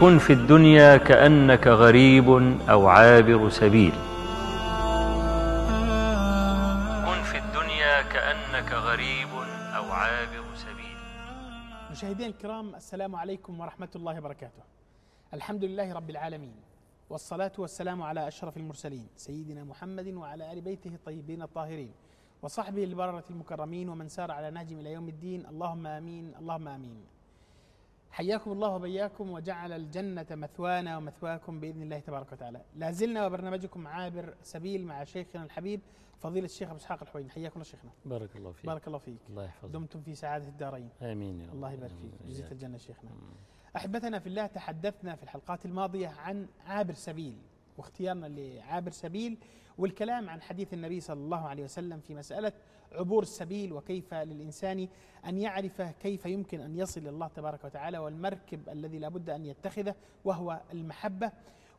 كن في الدنيا كأنك غريب أو عابر سبيل. كن في الدنيا كأنك غريب أو عابر سبيل. مشاهدينا الكرام السلام عليكم ورحمة الله وبركاته. الحمد لله رب العالمين والصلاة والسلام على أشرف المرسلين سيدنا محمد وعلى آل بيته الطيبين الطاهرين وصحبه البررة المكرمين ومن سار على نهجهم إلى يوم الدين. اللهم آمين اللهم آمين. حياكم الله وبياكم وجعل الجنة مثوانا ومثواكم بإذن الله تبارك وتعالى. لا زلنا وبرنامجكم عابر سبيل مع شيخنا الحبيب فضيلة الشيخ أبو إسحاق الحويني. حياكم الله شيخنا. بارك الله فيك. بارك الله فيك. الله يحفظك. دمتم في سعادة الدارين. آمين يا رب. الله يبارك فيك. جزيت الجنة شيخنا. أحبتنا في الله تحدثنا في الحلقات الماضية عن عابر سبيل واختيارنا لعابر سبيل والكلام عن حديث النبي صلى الله عليه وسلم في مسألة عبور السبيل وكيف للإنسان أن يعرف كيف يمكن أن يصل إلى الله تبارك وتعالى والمركب الذي لا بد أن يتخذه وهو المحبة.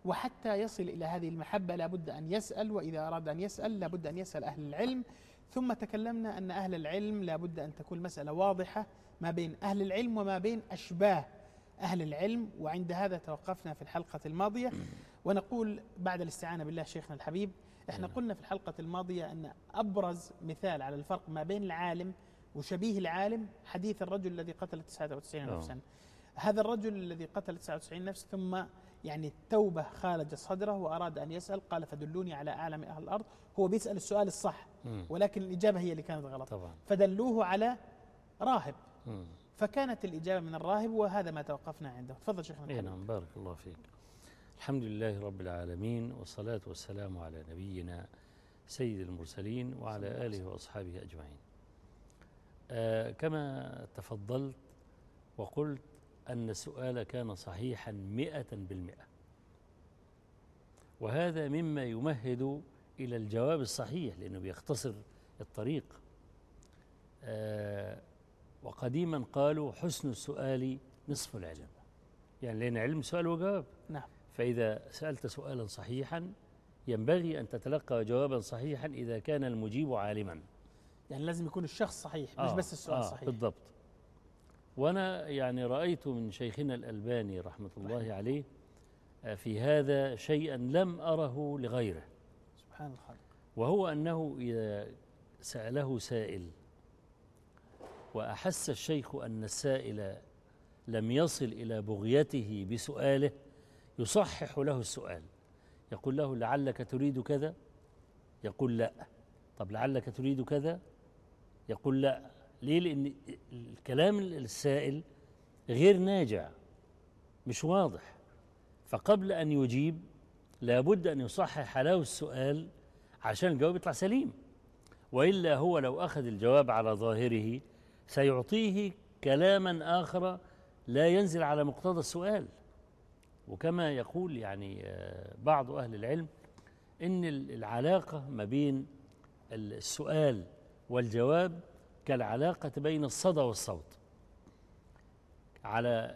وحتى يصل إلى هذه المحبة لا بد أن يسأل وإذا أراد أن يسأل لا بد أن يسأل أهل العلم. ثم تكلمنا أن أهل العلم لا بد أن تكون المسألة واضحة ما بين أهل العلم وما بين أشباه أهل العلم. وعند هذا توقفنا في الحلقة الماضية. ونقول بعد الاستعانة بالله شيخنا الحبيب إحنا قلنا في الحلقة الماضية أن أبرز مثال على الفرق ما بين العالم وشبيه العالم حديث الرجل الذي قتل 99 آه. نفسا هذا الرجل الذي قتل 99 نفس ثم يعني التوبة خالج صدره وأراد أن يسأل قال فدلوني على أعلم أهل الأرض هو بيسأل السؤال الصح مم. ولكن الإجابة هي اللي كانت غلط طبعا فدلوه على راهب مم. فكانت الإجابة من الراهب وهذا ما توقفنا عنده تفضل شيخنا الحبيب. نعم بارك الله فيك الحمد لله رب العالمين والصلاة والسلام على نبينا سيد المرسلين وعلى آله وأصحابه أجمعين. آه كما تفضلت وقلت أن السؤال كان صحيحا مئة بالمئة. وهذا مما يمهد إلى الجواب الصحيح لأنه بيختصر الطريق. آه وقديما قالوا حسن السؤال نصف العلم. يعني لأن علم سؤال وجواب. نعم. فإذا سألت سؤالا صحيحا ينبغي أن تتلقى جوابا صحيحا إذا كان المجيب عالما. يعني لازم يكون الشخص صحيح مش آه، بس السؤال آه صحيح. بالضبط. وأنا يعني رأيت من شيخنا الألباني رحمة الله عليه آه، في هذا شيئا لم أره لغيره. سبحان الخالق. وهو أنه إذا سأله سائل وأحس الشيخ أن السائل لم يصل إلى بغيته بسؤاله يصحح له السؤال. يقول له لعلك تريد كذا؟ يقول لا. طب لعلك تريد كذا؟ يقول لا. ليه؟ لأن الكلام السائل غير ناجع مش واضح. فقبل أن يجيب لابد أن يصحح له السؤال عشان الجواب يطلع سليم. وإلا هو لو أخذ الجواب على ظاهره سيعطيه كلاما آخر لا ينزل على مقتضى السؤال. وكما يقول يعني آه، بعض أهل العلم إن ال- العلاقة ما بين ال- السؤال والجواب كالعلاقة بين الصدى والصوت. على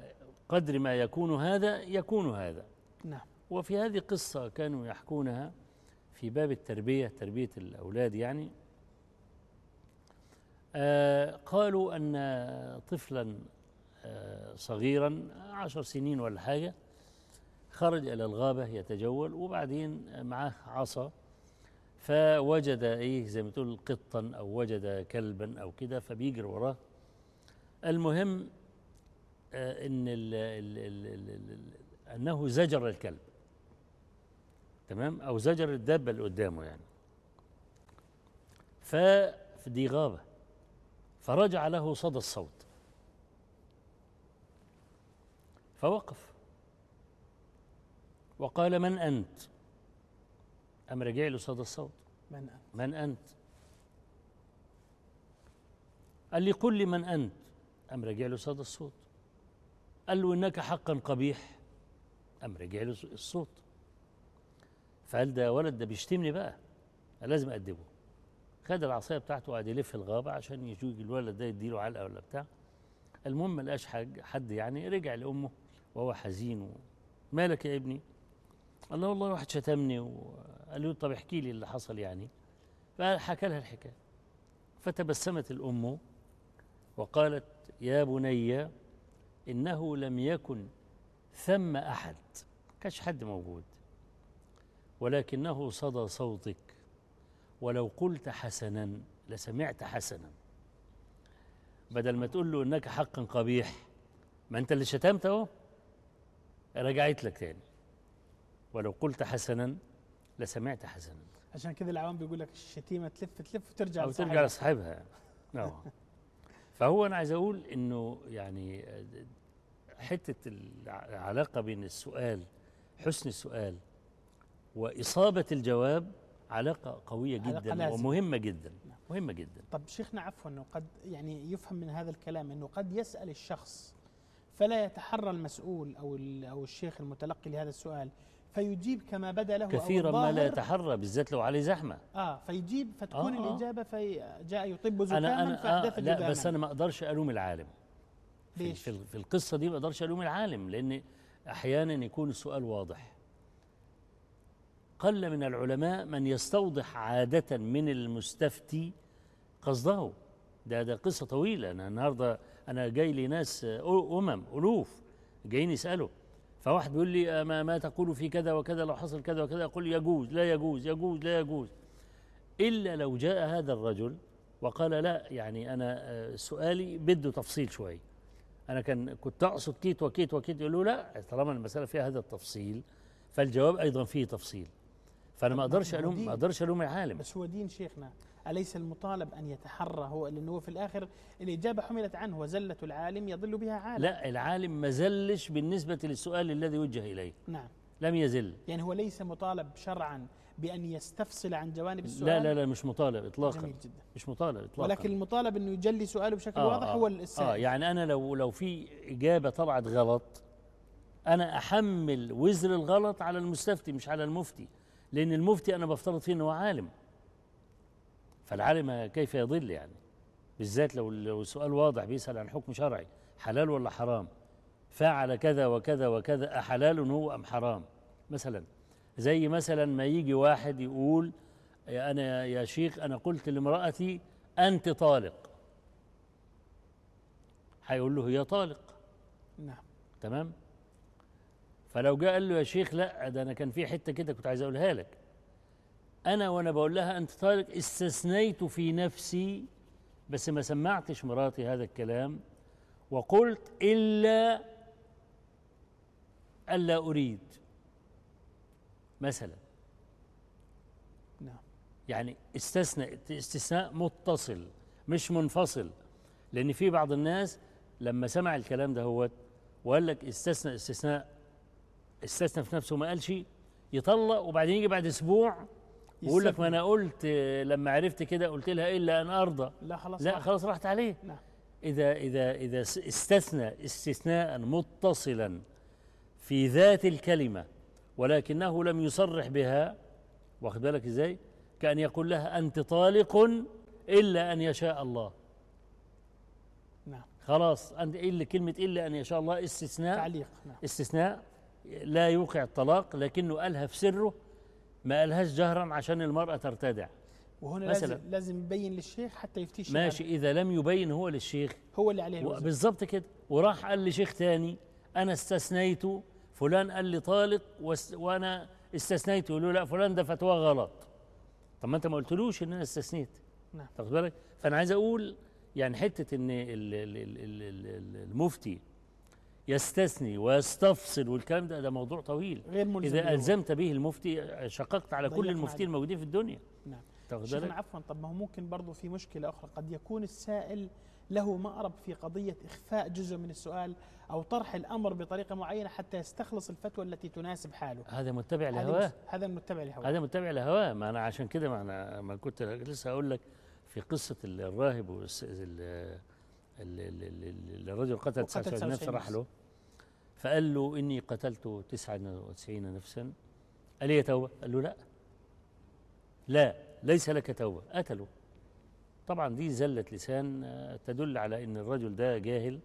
قدر ما يكون هذا يكون هذا. نعم. وفي هذه قصة كانوا يحكونها في باب التربية تربية الأولاد يعني. آه قالوا أن طفلا آه صغيرا عشر سنين ولا حاجة خرج إلى الغابة يتجول وبعدين معاه عصا. فوجد إيه زي ما تقول قطا أو وجد كلبا أو كده فبيجري وراه. المهم آه إن ال ال ال ال ال أنه زجر الكلب. تمام؟ أو زجر الدابه اللي قدامه يعني. فدي غابة. فرجع له صدى الصوت. فوقف. وقال من أنت؟ أم رجع له صدى الصوت. من أنت؟ من أنت؟ قال لي قل لي من أنت. أم رجع له صدى الصوت. قال له إنك حقا قبيح. أم رجع له الصوت. فقال ده ولد ده بيشتمني بقى. أنا لازم أدبه خد العصاية بتاعته وقعد يلف الغابة عشان يجي الولد ده يديله علقة ولا بتاع. المهم ما لقاش حد يعني رجع لأمه وهو حزين. مالك يا ابني؟ قال له والله واحد شتمني وقال له طب احكي لي اللي حصل يعني. فحكى لها الحكاية. فتبسمت الأم وقالت يا بني إنه لم يكن ثم أحد. كاش حد موجود. ولكنه صدى صوتك ولو قلت حسنا لسمعت حسنا. بدل ما تقول له إنك حقا قبيح ما أنت اللي شتمت أهو رجعت لك تاني. ولو قلت حسنا لسمعت حسنا. عشان كذا العوام بيقول لك الشتيمة تلف تلف وترجع أو. ترجع لصاحبها. نعم. فهو أنا عايز أقول إنه يعني حتة العلاقة بين السؤال حسن السؤال وإصابة الجواب علاقة قوية علاقة جدا لازمة. ومهمة جدا. مهمة جدا. طب شيخنا عفوا إنه قد يعني يفهم من هذا الكلام إنه قد يسأل الشخص فلا يتحرى المسؤول أو أو الشيخ المتلقي لهذا السؤال فيجيب كما بدا له كثيرا ما لا. يتحرى بالذات لو عليه زحمة آه فيجيب فتكون آه، آه. الإجابة فجاء يطب زكاما أنا فاحدث آه لا. بس أنا ما أقدرش ألوم العالم في, ليش؟ في, في القصة دي ما أقدرش ألوم العالم لأن أحيانا يكون السؤال واضح قل من العلماء من يستوضح عادة من المستفتي قصده ده ده قصة طويلة أنا النهارده أنا جاي لي ناس آه، أمم ألوف جايين يسألوا فواحد بيقول لي آه، ما, ما تقول في كذا وكذا لو حصل كذا وكذا أقول يجوز لا يجوز يجوز لا يجوز. إلا لو جاء هذا الرجل وقال لا يعني أنا آه، سؤالي بده تفصيل شوي. أنا كان كنت أقصد كيت وكيت وكيت يقول له لا طالما المسألة فيها هذا التفصيل فالجواب أيضا فيه تفصيل. فأنا ما طب أقدرش ما أقدرش ألوم العالم. بس هو دين شيخنا. أليس المطالب أن يتحرى؟ هو لأنه في الآخر الإجابة حملت عنه وزلة العالم يضل بها عالم. لا العالم ما زلش بالنسبة للسؤال الذي وجه إليه. نعم. لم يزل. يعني هو ليس مطالب شرعا بأن يستفصل عن جوانب السؤال؟ لا لا لا مش مطالب اطلاقا. جميل جدا. مش مطالب اطلاقا. ولكن المطالب أنه يجلي سؤاله بشكل آه واضح آه هو السائل. يعني أنا لو لو في إجابة طلعت غلط أنا أحمل وزر الغلط على المستفتي مش على المفتي. لأن المفتي أنا بفترض فيه إنه عالم. فالعالم كيف يضل يعني؟ بالذات لو لو السؤال واضح بيسأل عن حكم شرعي حلال ولا حرام؟ فعل كذا وكذا وكذا أحلال هو أم حرام؟ مثلا زي مثلا ما يجي واحد يقول يا أنا يا شيخ أنا قلت لامرأتي أنت طالق. هيقول له هي طالق. نعم. تمام؟ فلو جاء قال له يا شيخ لا ده أنا كان في حتة كده كنت عايز أقولها لك. أنا وأنا بقول لها أنت طالق استثنيت في نفسي بس ما سمعتش مراتي هذا الكلام وقلت إلا ألا أريد مثلا. نعم. يعني استثناء استثناء متصل مش منفصل. لأن في بعض الناس لما سمع الكلام ده هو وقال لك استثنى استثناء استثنى في نفسه ما قالش يطلق وبعدين يجي بعد أسبوع ويقول لك ما أنا قلت لما عرفت كده قلت لها إلا أن أرضى. لا خلاص لا. خلاص. راحت عليه. نعم. إذا إذا س- استثنى استثناء متصلا في ذات الكلمة ولكنه لم يصرح بها واخد بالك إزاي؟ كأن يقول لها أنت طالق إلا أن يشاء الله. نعم. خلاص أنت إلا كلمة إلا أن يشاء الله؟ استثناء. تعليق نعم. استثناء لا يوقع الطلاق لكنه قالها في سره ما قالهاش جهرا عشان المرأة ترتدع. وهنا مثلاً. لازم لازم يبين للشيخ حتى يفتي الشيخ. ماشي إذا لم يبين هو للشيخ. هو اللي عليه الوزن بالظبط كده. وراح قال لشيخ تاني أنا استثنيت فلان قال لي طالق واس- وأنا استثنيت. يقول له لا فلان ده فتوى غلط. طب ما أنت ما قلتلوش إن أنا استثنيت. نعم. بالك؟ فأنا عايز أقول يعني ال- ال- المفتي يستثني ويستفصل والكلام ده ده موضوع طويل. غير ملزم إذا. ألزمت به المفتي شققت على كل المفتين. الموجودين في الدنيا. نعم. شيخنا عفوا. طب ما هو ممكن برضو في مشكلة أخرى. قد يكون السائل له مأرب في قضية إخفاء جزء من السؤال أو طرح الأمر بطريقة معينة حتى يستخلص الفتوى التي تناسب حاله. هذا متبع لهواه؟ هذا المتبع لهواه. هذا متبع لهواه. ما أنا عشان كده ما أنا ما كنت لسه أقول لك في ال- الراهب الرجل قتل وقتل 99 نفس 99 راح له. فقال له إني قتلت 99 نفسا. قال لي توبة؟ قال له لا. لا ليس لك توبة. قتله. طبعا دي زلة لسان آه، تدل على إن الرجل ده جاهل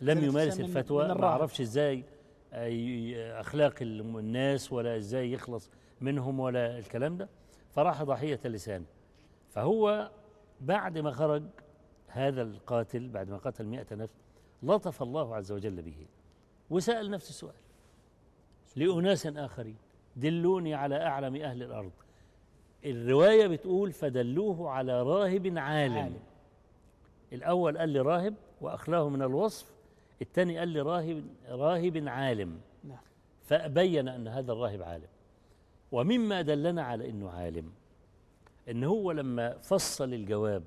لم زلة يمارس لسان الفتوى. ما. عرفش إزاي آه، أخلاق الم- الناس ولا إزاي يخلص منهم ولا الكلام ده. فراح ضحية اللسان فهو بعد ما خرج هذا القاتل بعد ما قتل مئة نفس لطف الله عز وجل به. وسأل نفس السؤال لأناس آخرين دلوني على أعلم أهل الأرض. الرواية بتقول فدلوه على راهب عالم, عالم. الأول قال لي راهب وأخلاه من الوصف الثاني قال لي راهب راهب عالم. نعم. فبين أن هذا الراهب عالم. ومما دلنا على أنه عالم أن هو لما فصل الجواب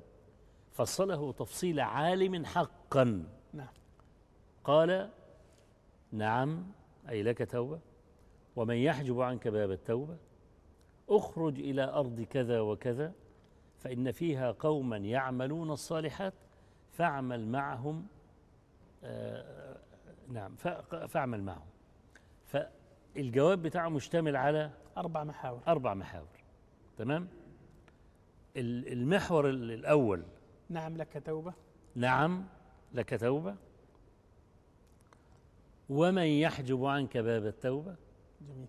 فصله تفصيل عالم حقا. نعم. قال نعم أي لك توبة. ومن يحجب عنك باب التوبة اخرج إلى أرض كذا وكذا فإن فيها قوما يعملون الصالحات فاعمل معهم آه نعم فا- فاعمل معهم. فالجواب بتاعه مشتمل على أربع محاور. أربع محاور. تمام؟ ال- المحور ال- الأول نعم لك توبة. نعم لك توبة. ومن يحجب عنك باب التوبة؟ جميل.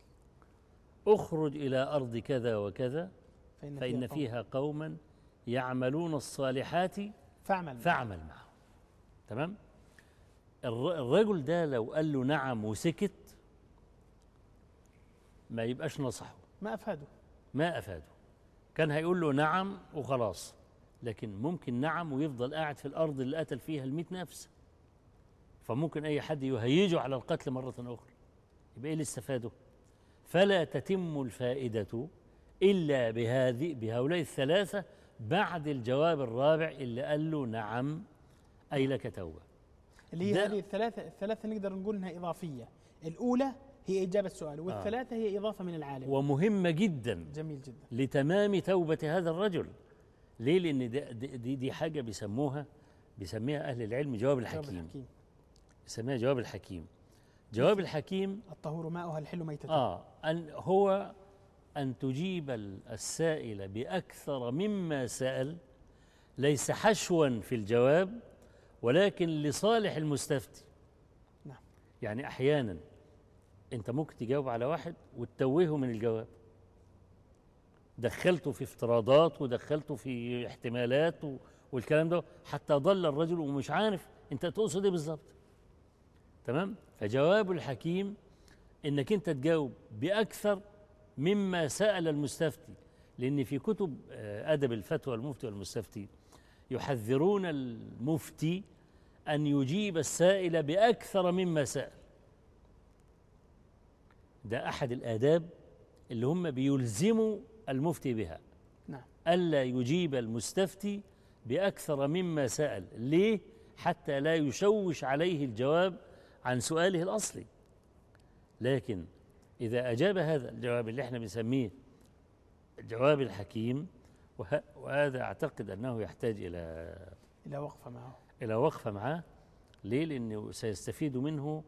اخرج إلى أرض كذا وكذا فإن, فإن قوم- فيها قوما يعملون الصالحات فاعمل فاعمل معهم. تمام؟ الر- الرجل ده لو قال له نعم وسكت ما يبقاش نصحه. ما أفاده. ما أفاده. كان هيقول له نعم وخلاص. لكن ممكن نعم ويفضل قاعد في الأرض اللي قتل فيها المئة نفس. فممكن أي حد يهيجه على القتل مرة أخرى. يبقى إيه اللي استفاده؟ فلا تتم الفائدة إلا بهذه بهؤلاء الثلاثة بعد الجواب الرابع اللي قال له نعم أي لك توبة. اللي هي هذه الثلاثة الثلاثة نقدر نقول إنها إضافية. الأولى هي إجابة سؤال والثلاثة هي إضافة من العالم. ومهمة جدا جميل جدا. لتمام توبة هذا الرجل. ليه؟ ده- دي, دي, حاجة بيسموها بيسميها أهل العلم جواب جواب الحكيم. الحكيم. بيسميها جواب الحكيم. جواب الحكيم الطهور ماؤها الحل ميتته. آه أن هو أن تجيب ال- السائل بأكثر مما سأل ليس حشوا في الجواب ولكن لصالح المستفتي. نعم. يعني أحيانا أنت ممكن تجاوب على واحد وتتوهه من الجواب. دخلته في افتراضات ودخلته في احتمالات والكلام ده حتى ضل الرجل ومش عارف انت تقصد إيه بالظبط. تمام؟ فجواب الحكيم انك انت تجاوب بأكثر مما سأل المستفتي لأن في كتب آه، أدب الفتوى المفتي والمستفتي يحذرون المفتي أن يجيب السائل بأكثر مما سأل. ده أحد الآداب اللي هم بيلزموا المفتي بها. نعم. ألا يجيب المستفتي بأكثر مما سأل. ليه؟ حتى لا يشوش عليه الجواب عن سؤاله الأصلي. لكن إذا أجاب هذا الجواب اللي إحنا بنسميه الجواب الحكيم وه- وهذا أعتقد أنه يحتاج إلى إلى وقفة معه. إلى وقفة معاه ليه؟ لأنه سيستفيد منه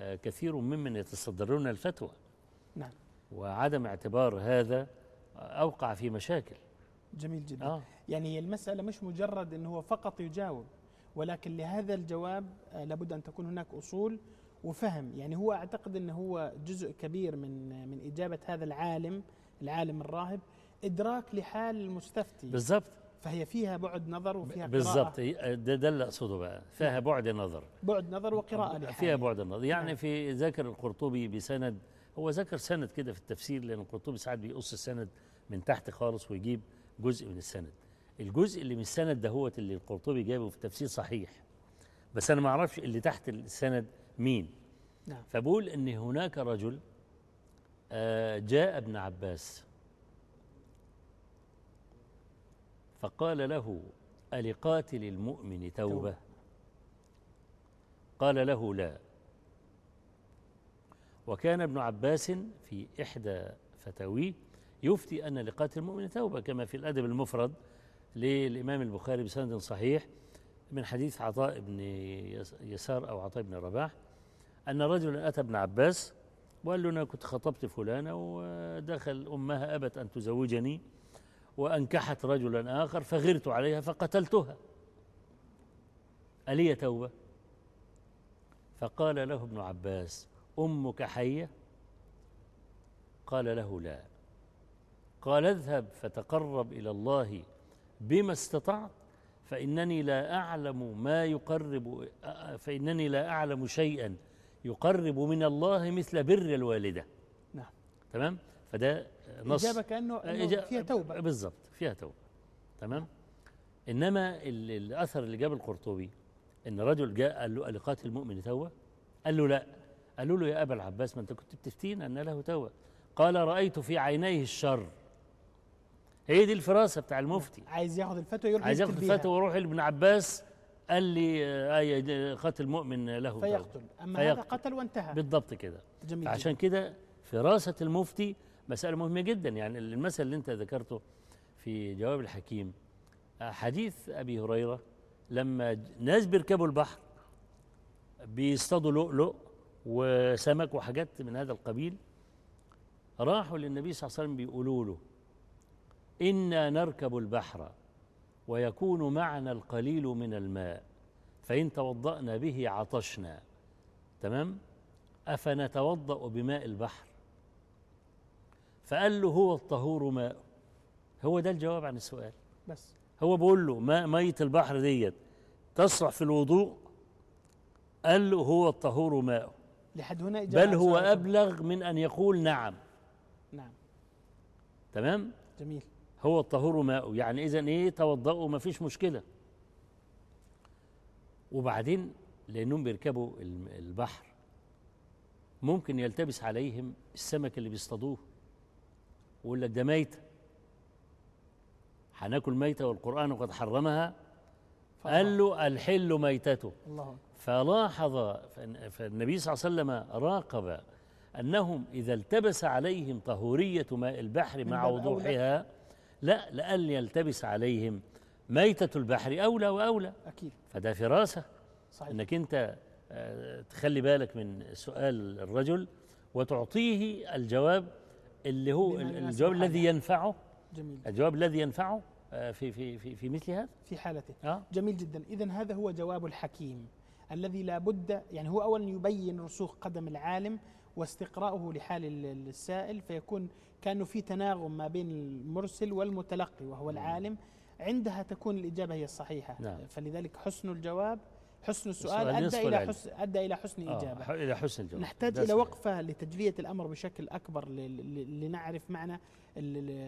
آه، كثير ممن يتصدرون الفتوى. نعم. وعدم اعتبار هذا أوقع في مشاكل. جميل جدا. آه. يعني المسألة مش مجرد أنه هو فقط يجاوب ولكن لهذا الجواب آه، لابد أن تكون هناك أصول وفهم. يعني هو أعتقد أنه هو جزء كبير من من إجابة هذا العالم العالم الراهب إدراك لحال المستفتي. بالضبط. فهي فيها بعد نظر وفيها بالضبط. ده, ده اللي أقصده بقى. فيها بعد نظر. بعد نظر وقراءة فيها لحاله بعد نظر. يعني نعم. في ذكر القرطبي بسند هو ذكر سند كده في التفسير لأن القرطبي ساعات بيقص السند من تحت خالص ويجيب جزء من السند. الجزء اللي من السند ده هو اللي القرطبي جابه في التفسير صحيح بس أنا ما أعرفش اللي تحت السند مين. نعم. فبقول إن هناك رجل آه، جاء ابن عباس. فقال له ألقاتل المؤمن توبة. قال له لا. وكان ابن عباس في إحدى فتاويه يفتي أن لقاتل المؤمن توبة كما في الأدب المفرد للإمام البخاري بسند صحيح من حديث عطاء بن يس- يسار أو عطاء بن رباح أن رجلا أتى ابن عباس وقال له أنا كنت خطبت فلانة ودخل أمها أبت أن تزوجني وأنكحت رجلا آخر فغرت عليها فقتلتها. ألي توبة؟ فقال له ابن عباس أمك حية؟ قال له لا. قال اذهب فتقرب إلى الله بما استطعت فإنني لا أعلم ما يقرب فإنني لا أعلم شيئا يقرب من الله مثل بر الوالدة. نعم. تمام؟ فده نص. إجابة كأنه إنه إجا- فيها توبة. بالظبط فيها توبة. تمام؟ إنما ال- الأثر اللي جاب القرطبي إن رجل جاء قال له ألقات المؤمن توبة؟ قال له لا. قالوا له يا أبا العباس ما أنت كنت بتفتين أن له توبة قال رأيت في عينيه الشر. هي دي الفراسة بتاع المفتي. عايز ياخذ الفتوى يروح عايز ياخد الفتوى وأروح لابن عباس قال لي آه، آية دي قاتل مؤمن له فيقتل. أما فيقتل. هذا قتل وانتهى. بالضبط كده. جميل. عشان كده فراسة المفتي مسألة مهمة جدا. يعني المثل اللي أنت ذكرته في جواب الحكيم آه، حديث أبي هريرة لما ناس بيركبوا البحر بيصطادوا لؤلؤ وسمك وحاجات من هذا القبيل راحوا للنبي صلى الله عليه وسلم بيقولوا له إنا نركب البحر ويكون معنا القليل من الماء فإن توضأنا به عطشنا. تمام؟ أفنتوضأ بماء البحر؟ فقال له هو الطهور ماء هو ده الجواب عن السؤال. بس. هو بيقول له ماء مية البحر ديت تصلح في الوضوء؟ قال له هو الطهور ماء لحد هنا إجابة بل هو. أبلغ من أن يقول نعم. نعم. تمام؟ جميل. هو الطهور ماء يعني إذا إيه؟ توضأوا ما فيش مشكلة. وبعدين لأنهم بيركبوا البحر ممكن يلتبس عليهم السمك اللي بيصطادوه. ويقول لك ده ميتة. هناكل ميتة والقرآن قد حرمها. قال له الحل ميتته. الله. فلاحظ فالنبي صلى الله عليه وسلم راقب أنهم إذا التبس عليهم طهورية ماء البحر مع. وضوحها لا لأن يلتبس عليهم ميتة البحر أولى وأولى. أكيد. فده فراسة. صحيح. أنك أنت آه، تخلي بالك من سؤال الرجل وتعطيه الجواب اللي هو الجواب الذي. ينفعه. جميل. الجواب الذي ينفعه في في في في مثل هذا؟ في حالته. آه. جميل جدا. إذا هذا هو جواب الحكيم الذي لا بد يعني هو أولا يبين رسوخ قدم العالم واستقراؤه لحال ال- السائل فيكون كأنه في تناغم ما بين المرسل والمتلقي وهو العالم. عندها تكون الإجابة هي الصحيحة. نعم. فلذلك حسن الجواب حسن السؤال نصف أدى إلى. حسن أدى إلى حسن آه، إجابة ح- إلى حسن الجواب. نحتاج إلى. وقفة لتجلية الأمر بشكل أكبر لنعرف معنى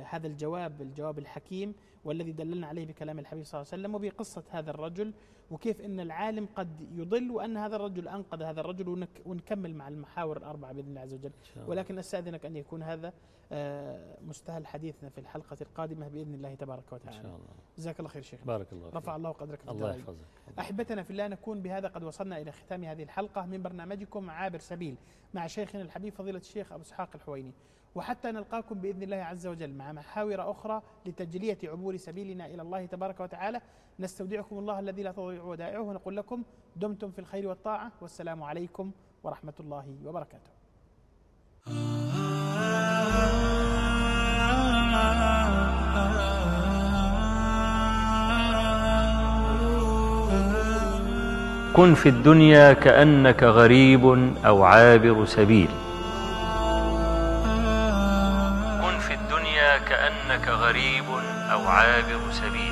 هذا الجواب الجواب الحكيم والذي دللنا عليه بكلام الحبيب صلى الله عليه وسلم وبقصة هذا الرجل وكيف أن العالم قد يضل وأن هذا الرجل أنقذ هذا الرجل ونك ونكمل مع المحاور الأربعة بإذن الله عز وجل إن. ولكن أستأذنك أن يكون هذا آه، مستهل حديثنا في الحلقة القادمة بإذن الله تبارك إن وتعالى شاء الله جزاك الله خير شيخ بارك الله رفع. الله قدرك في الله. يحفظك أحبتنا في الله نكون بهذا قد وصلنا إلى ختام هذه الحلقة من برنامجكم عابر سبيل مع شيخنا الحبيب فضيلة الشيخ أبو إسحاق الحويني وحتى نلقاكم بإذن الله عز وجل مع محاور أخرى لتجلية عبور سبيلنا إلى الله تبارك وتعالى. نستودعكم الله الذي لا تضيع ودائعه. ونقول لكم دمتم في الخير والطاعة. والسلام عليكم ورحمة الله وبركاته. كن في الدنيا كأنك غريب أو عابر سبيل. عابر سبيل.